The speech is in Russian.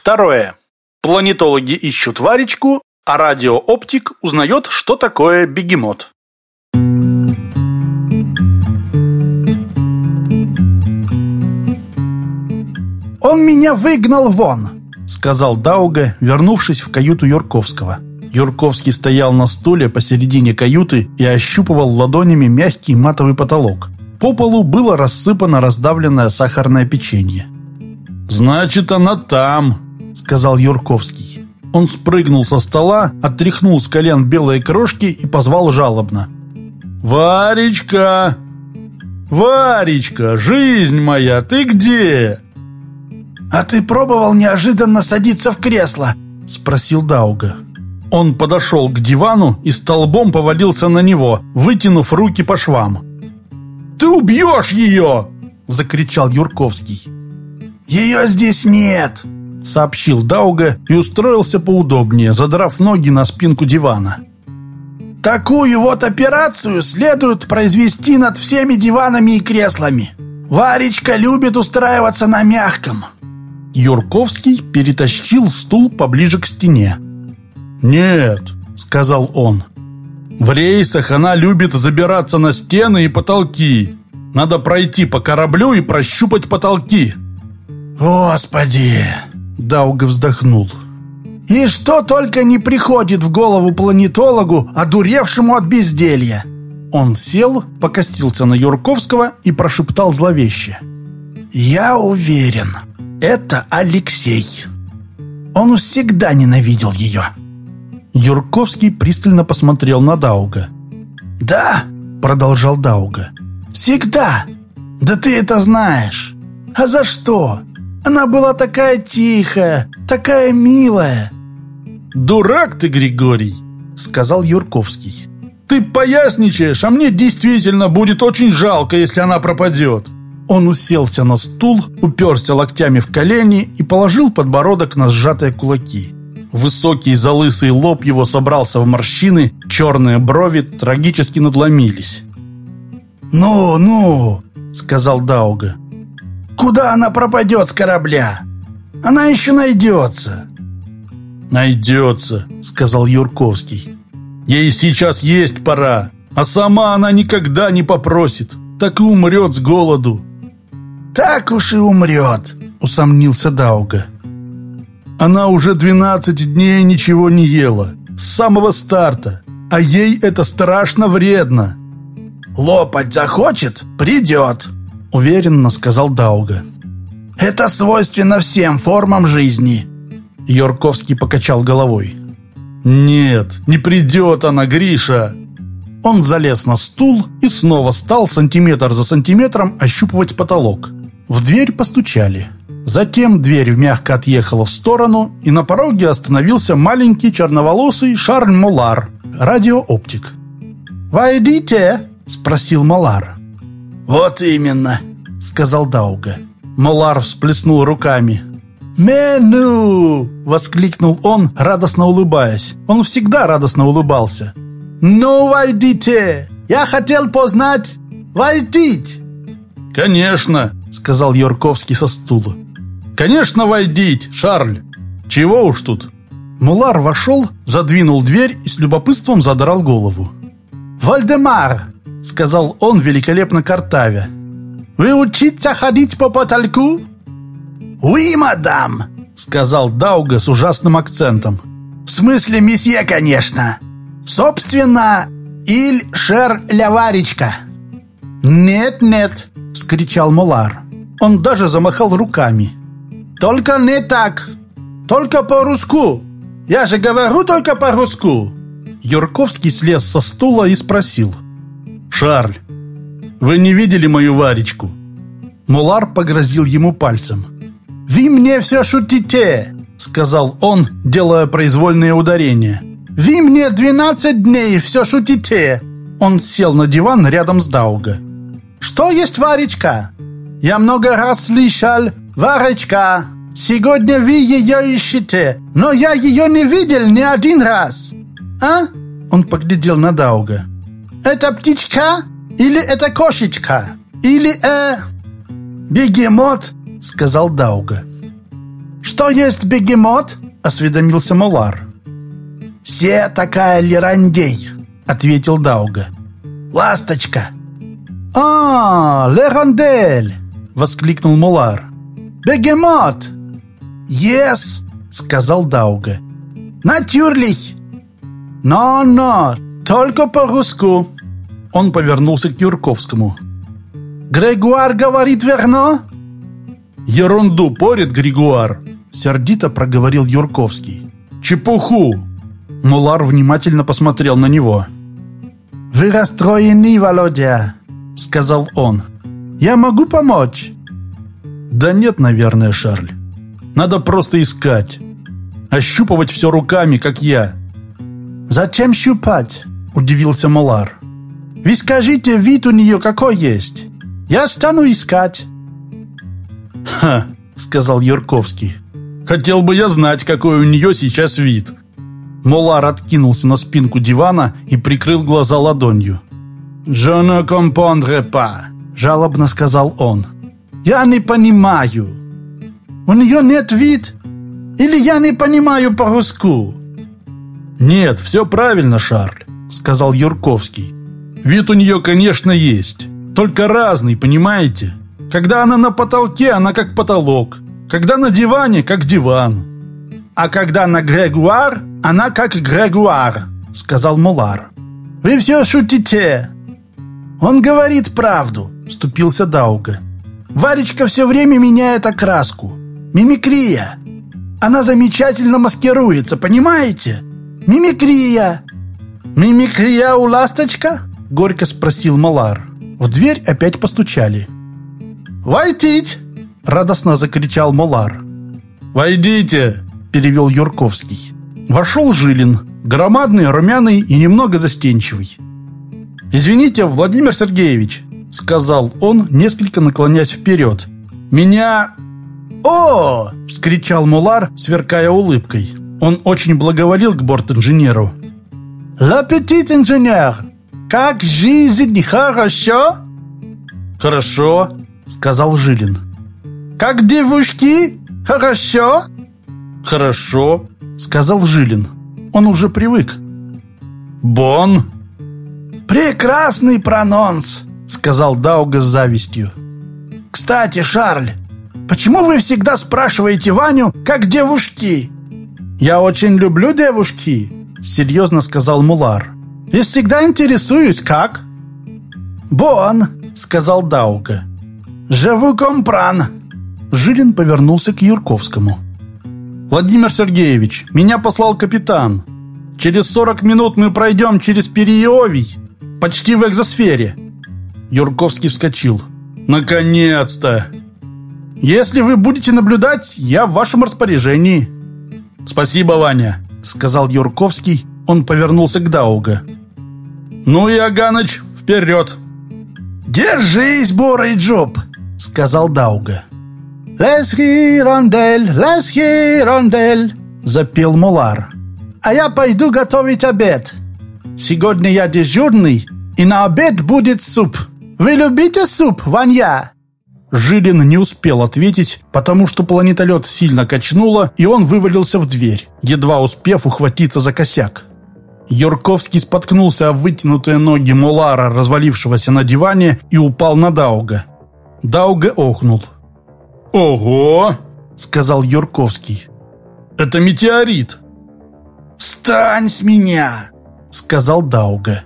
Второе. Планетологи ищут Варечку, а радиооптик узнает, что такое бегемот. «Он меня выгнал вон!» — сказал Дауга, вернувшись в каюту Юрковского. Юрковский стоял на стуле посередине каюты и ощупывал ладонями мягкий матовый потолок. По полу было рассыпано раздавленное сахарное печенье. «Значит, она там», — сказал Юрковский. Он спрыгнул со стола, отряхнул с колен белые крошки и позвал жалобно. «Варечка! Варечка, жизнь моя, ты где?» «А ты пробовал неожиданно садиться в кресло?» — спросил Дауга. Он подошел к дивану и столбом повалился на него, вытянув руки по швам. «Ты убьешь ее!» — закричал Юрковский. «Ее здесь нет!» — сообщил Дауга и устроился поудобнее, задрав ноги на спинку дивана. «Такую вот операцию следует произвести над всеми диванами и креслами. Варечка любит устраиваться на мягком». Юрковский перетащил стул поближе к стене. «Нет», — сказал он. «В рейсах она любит забираться на стены и потолки. Надо пройти по кораблю и прощупать потолки». «Господи!» — Дауга вздохнул. «И что только не приходит в голову планетологу, одуревшему от безделья!» Он сел, покостился на Юрковского и прошептал зловеще. «Я уверен, это Алексей. Он всегда ненавидел ее». Юрковский пристально посмотрел на Дауга. «Да», — продолжал Дауга, — «всегда. Да ты это знаешь. А за что? Она была такая тихая, такая милая». «Дурак ты, Григорий», — сказал Юрковский. «Ты поясничаешь, а мне действительно будет очень жалко, если она пропадет». Он уселся на стул, уперся локтями в колени и положил подбородок на сжатые кулаки. Высокий залысый лоб его собрался в морщины, черные брови трагически надломились. «Ну, ну!» — сказал Дауга. «Куда она пропадет с корабля? Она еще найдется!» «Найдется!» — сказал Юрковский. «Ей сейчас есть пора, а сама она никогда не попросит, так и умрет с голоду!» «Так уж и умрет!» — усомнился Дауга. Она уже 12 дней ничего не ела. С самого старта. А ей это страшно вредно. «Лопать захочет — придет», — уверенно сказал Дауга. «Это свойственно всем формам жизни». Йорковский покачал головой. «Нет, не придет она, Гриша!» Он залез на стул и снова стал сантиметр за сантиметром ощупывать потолок. В дверь постучали. Затем дверь мягко отъехала в сторону, и на пороге остановился маленький черноволосый Шарль Молар, радиооптик. «Войдите!» — спросил Молар. «Вот именно!» — сказал Дауга. Молар всплеснул руками. «Мену!» — воскликнул он, радостно улыбаясь. Он всегда радостно улыбался. «Ну, войдите! Я хотел познать! Войдите!» «Конечно!» — сказал Йорковский со стула. «Конечно, войдите, Шарль! Чего уж тут?» Мулар вошел, задвинул дверь и с любопытством задрал голову. «Вальдемар!» — сказал он великолепно картавя. «Вы учиться ходить по потолку?» «Уи, мадам!» — сказал Дауга с ужасным акцентом. «В смысле, месье, конечно! Собственно, иль шер ляваричка!» «Нет-нет!» — вскричал Мулар. Он даже замахал руками. Только не так. Только по-русски. Я же говорю только по-русски. Юрковский слез со стула и спросил. «Шарль, вы не видели мою Варечку?» Мулар погрозил ему пальцем. «Вы мне все шутите!» Сказал он, делая произвольные ударения. «Вы мне двенадцать дней все шутите!» Он сел на диван рядом с Дауга. «Что есть Варечка?» «Я много раз слышал, «Варочка, сегодня вы ее ищете, но я ее не видел ни один раз!» «А?» Он поглядел на Дауга. «Это птичка? Или это кошечка? Или, э...» «Бегемот!» — сказал Дауга. «Что есть бегемот?» — осведомился Молар. «Все такая лерандей», — ответил Дауга. «Ласточка». «А, лерандель!» — воскликнул Молар. «Бегемот!» «Ес!» — сказал Дауга. «Натюрлих!» «Но-но, только по-русски!» Он повернулся к Юрковскому. «Грегуар говорит верно?» «Ерунду порит Григуар!» Сердито проговорил Юрковский. «Чепуху!» Мулар внимательно посмотрел на него. «Вы расстроены, Володя!» Сказал он. «Я могу помочь?» «Да нет, наверное, Шарль. Надо просто искать. Ощупывать все руками, как я». «Зачем щупать?» Удивился Мулар. «Вы скажите, вид у нее какой есть. Я стану искать». «Ха!» — сказал Юрковский. «Хотел бы я знать, какой у нее сейчас вид». Молар откинулся на спинку дивана и прикрыл глаза ладонью. «Je ne comprendrai pas», — жалобно сказал он. «Я не понимаю. У нее нет вид? Или я не понимаю по-русски?» «Нет, все правильно, Шарль», — сказал Юрковский. «Вид у нее, конечно, есть. Только разный, понимаете? Когда она на потолке, она как потолок. Когда на диване, как диван. А когда на Грегуар, она как Грегуар, сказал Мулар. Вы все шутите. Он говорит правду, вступился Дауга. Варечка все время меняет окраску. Мимикрия. Она замечательно маскируется, понимаете? Мимикрия. Мимикрия у ласточка? Горько спросил Малар. В дверь опять постучали. «Войтить!» — радостно закричал Молар. «Войдите!» — перевел Юрковский. Вошел Жилин, громадный, румяный и немного застенчивый. «Извините, Владимир Сергеевич», — сказал он, несколько наклоняясь вперед. «Меня...» «О!» — вскричал Мулар, сверкая улыбкой. Он очень благоволил к борт-инженеру. «Лапетит, инженер! Как жизнь хорошо?» «Хорошо», сказал Жилин. «Как девушки? Хорошо?» «Хорошо», — сказал Жилин. Он уже привык. «Бон?» «Прекрасный прононс», — сказал Дауга с завистью. «Кстати, Шарль, почему вы всегда спрашиваете Ваню, как девушки?» «Я очень люблю девушки», — серьезно сказал Мулар. «И всегда интересуюсь, как?» «Бон», — сказал Дауга. «Живу компран!» Жилин повернулся к Юрковскому. «Владимир Сергеевич, меня послал капитан. Через 40 минут мы пройдем через Переовий, почти в экзосфере». Юрковский вскочил. «Наконец-то!» «Если вы будете наблюдать, я в вашем распоряжении». «Спасибо, Ваня», — сказал Юрковский. Он повернулся к Дауга. «Ну и Аганыч, вперед!» «Держись, Борый Джоб!» сказал Дауга. «Лесхи, рондель, лесхи, рондель!» — запел Мулар. «А я пойду готовить обед. Сегодня я дежурный, и на обед будет суп. Вы любите суп, Ванья?» Жилин не успел ответить, потому что планетолет сильно качнуло, и он вывалился в дверь, едва успев ухватиться за косяк. Юрковский споткнулся о вытянутые ноги Мулара, развалившегося на диване, и упал на Дауга. Дауга охнул. «Ого!» — сказал Юрковский. «Это метеорит!» «Встань с меня!» — сказал Дауга.